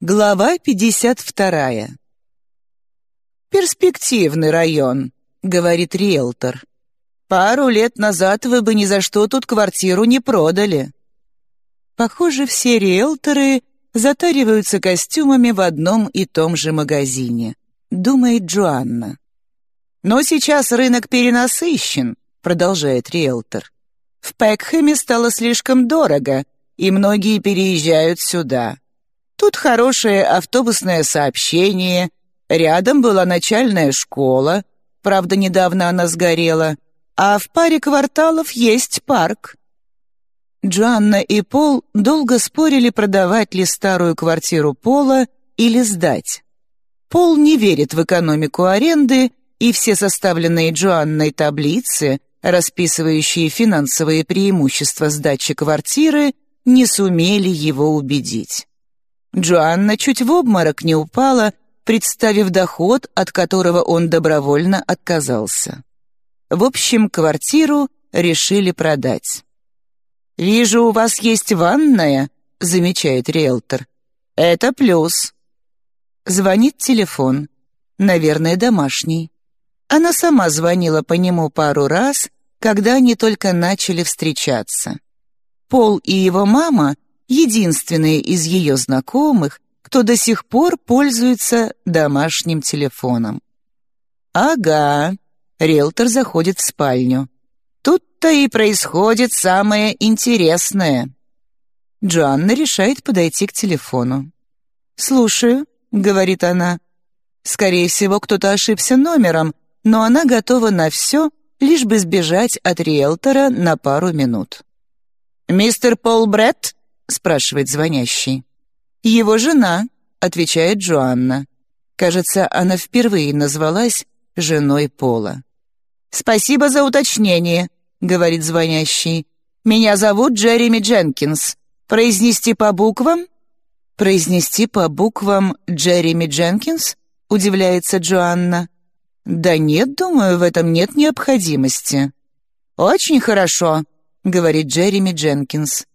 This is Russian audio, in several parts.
Глава 52. «Перспективный район», — говорит риэлтор. «Пару лет назад вы бы ни за что тут квартиру не продали». Похоже, все риэлторы затариваются костюмами в одном и том же магазине, думает Джоанна. «Но сейчас рынок перенасыщен», — продолжает риэлтор. «В Пекхэме стало слишком дорого, и многие переезжают сюда». Тут хорошее автобусное сообщение, рядом была начальная школа, правда, недавно она сгорела, а в паре кварталов есть парк. Джоанна и Пол долго спорили, продавать ли старую квартиру Пола или сдать. Пол не верит в экономику аренды, и все составленные Джоанной таблицы, расписывающие финансовые преимущества сдачи квартиры, не сумели его убедить. Джоанна чуть в обморок не упала, представив доход, от которого он добровольно отказался. В общем, квартиру решили продать. «Вижу, у вас есть ванная», — замечает риэлтор. «Это плюс». Звонит телефон. Наверное, домашний. Она сама звонила по нему пару раз, когда они только начали встречаться. Пол и его мама — единственные из ее знакомых, кто до сих пор пользуется домашним телефоном. «Ага», — риэлтор заходит в спальню. «Тут-то и происходит самое интересное». Джоанна решает подойти к телефону. «Слушаю», — говорит она. Скорее всего, кто-то ошибся номером, но она готова на все, лишь бы сбежать от риэлтора на пару минут. «Мистер Пол Бретт?» — спрашивает звонящий. «Его жена», — отвечает Джоанна. Кажется, она впервые назвалась женой Пола. «Спасибо за уточнение», — говорит звонящий. «Меня зовут Джереми Дженкинс. Произнести по буквам?» «Произнести по буквам Джереми Дженкинс?» — удивляется Джоанна. «Да нет, думаю, в этом нет необходимости». «Очень хорошо», — говорит Джереми Дженкинс.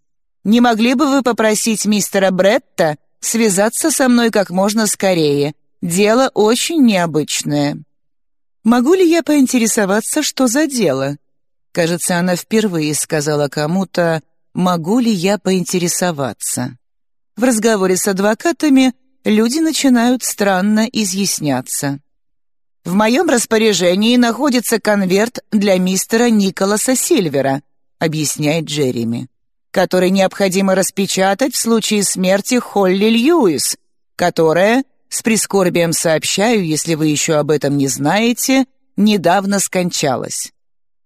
Не могли бы вы попросить мистера Бретта связаться со мной как можно скорее? Дело очень необычное». «Могу ли я поинтересоваться, что за дело?» Кажется, она впервые сказала кому-то «могу ли я поинтересоваться?». В разговоре с адвокатами люди начинают странно изъясняться. «В моем распоряжении находится конверт для мистера Николаса Сильвера», объясняет Джереми который необходимо распечатать в случае смерти Холли Льюис, которая, с прискорбием сообщаю, если вы еще об этом не знаете, недавно скончалась.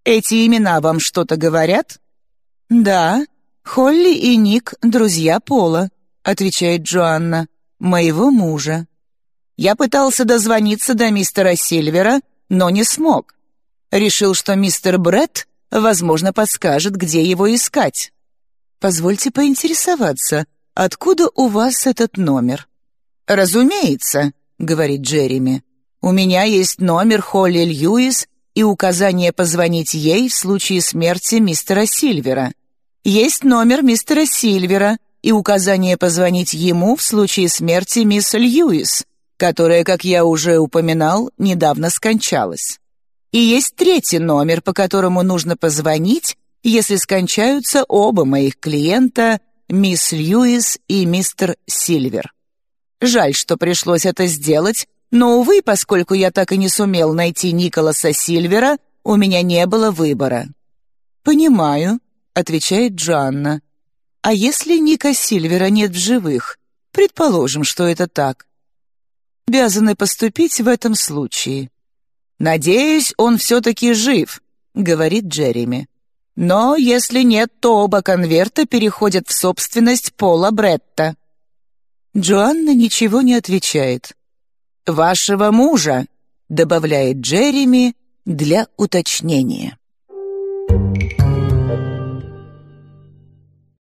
Эти имена вам что-то говорят? Да, Холли и Ник — друзья Пола, отвечает Джоанна, моего мужа. Я пытался дозвониться до мистера Сильвера, но не смог. Решил, что мистер Бретт, возможно, подскажет, где его искать. Позвольте поинтересоваться, откуда у вас этот номер?» «Разумеется», — говорит Джереми. «У меня есть номер Холли Льюис и указание позвонить ей в случае смерти мистера Сильвера. Есть номер мистера Сильвера и указание позвонить ему в случае смерти мисс Льюис, которая, как я уже упоминал, недавно скончалась. И есть третий номер, по которому нужно позвонить, если скончаются оба моих клиента, мисс Льюис и мистер Сильвер. Жаль, что пришлось это сделать, но, увы, поскольку я так и не сумел найти Николаса Сильвера, у меня не было выбора». «Понимаю», — отвечает Джанна. «А если Ника Сильвера нет в живых? Предположим, что это так. Обязаны поступить в этом случае». «Надеюсь, он все-таки жив», — говорит Джереми. Но если нет, то оба конверта переходят в собственность Пола Бретта. Джоанна ничего не отвечает. «Вашего мужа», — добавляет Джереми для уточнения.